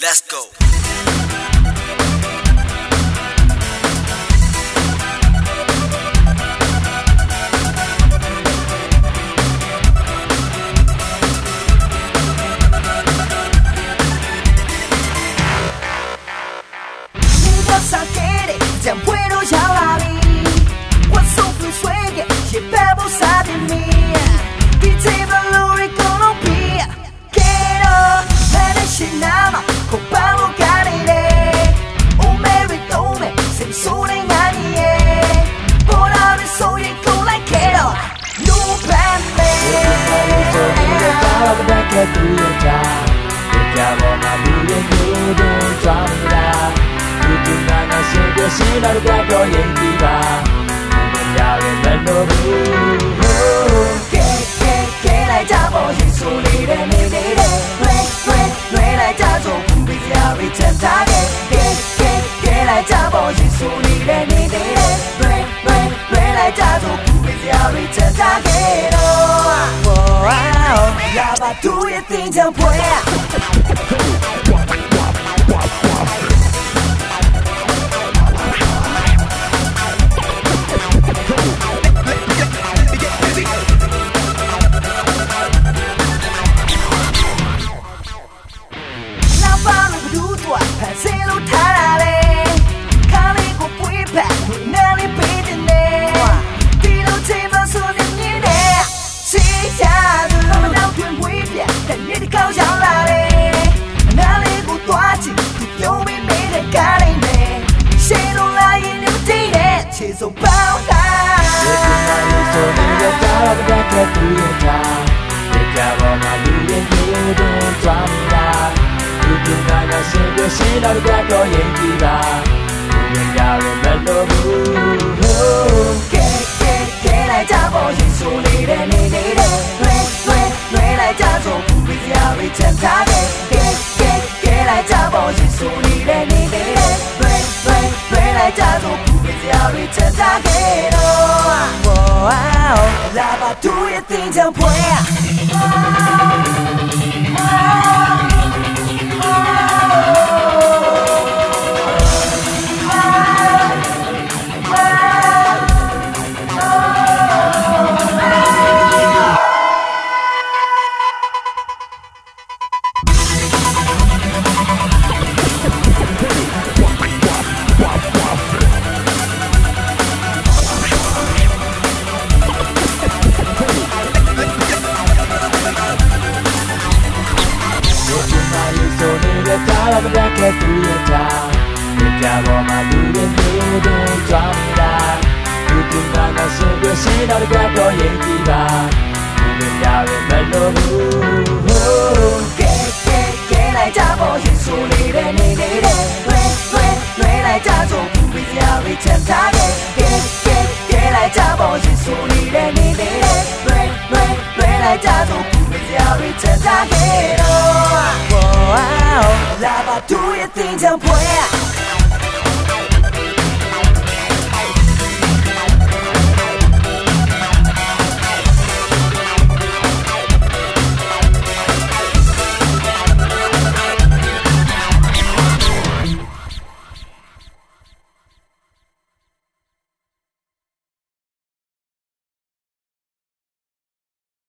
Let's go င်းပြရှင်းတော့ကတော့ရင်ဒီပါမရရမဲ့လို့ဘူးကဲကဲကဲလိုက်ကြပေါ်ရင်ဆိုလေးတဲ့နေနေတဲ့လွဲလွဲလွဲလိုက်ကြဆိုဘူးပြရရချမ်းသာတဲ့ကဲကဲကဲလိုက်ကြပေါ်ရင်ဆိုလေးတဲ့နေနေတဲ့လွဲလွဲလွဲလိုက်ကြဆိုဘူးပြရရချမ်းသာခဲ့တော့ Ya va tú y te ya pueda ဆုံး ရဲ့ လာမတက်ခဲ့သူရဲ့တာဒီကြပေါ်မှာလူတွေမျိုးတို့ကြွားနေတာဒီကနာကရှင်ပြရှင်တော့ကတော့ရင်ကြည့်ပါဒီရရမဲ့လို့ဘူးကဲကဲကဲလိုက်ကြပေါ်ရင်ဆိုနေတဲ့နေနေတဲ့လွဲလွဲလွဲလိုက်ကြဆိုဘူးပြရရချမ်းသာတဲ့ကဲကဲကဲလိုက်ကြပေါ်ရင်ဆိုနေတဲ့နေနေတဲ့လွဲလွဲလွဲလိုက်ကြဆိုဘူးပြရရချမ်းသာခဲ့တော့ now. La va, do your thing, don't play.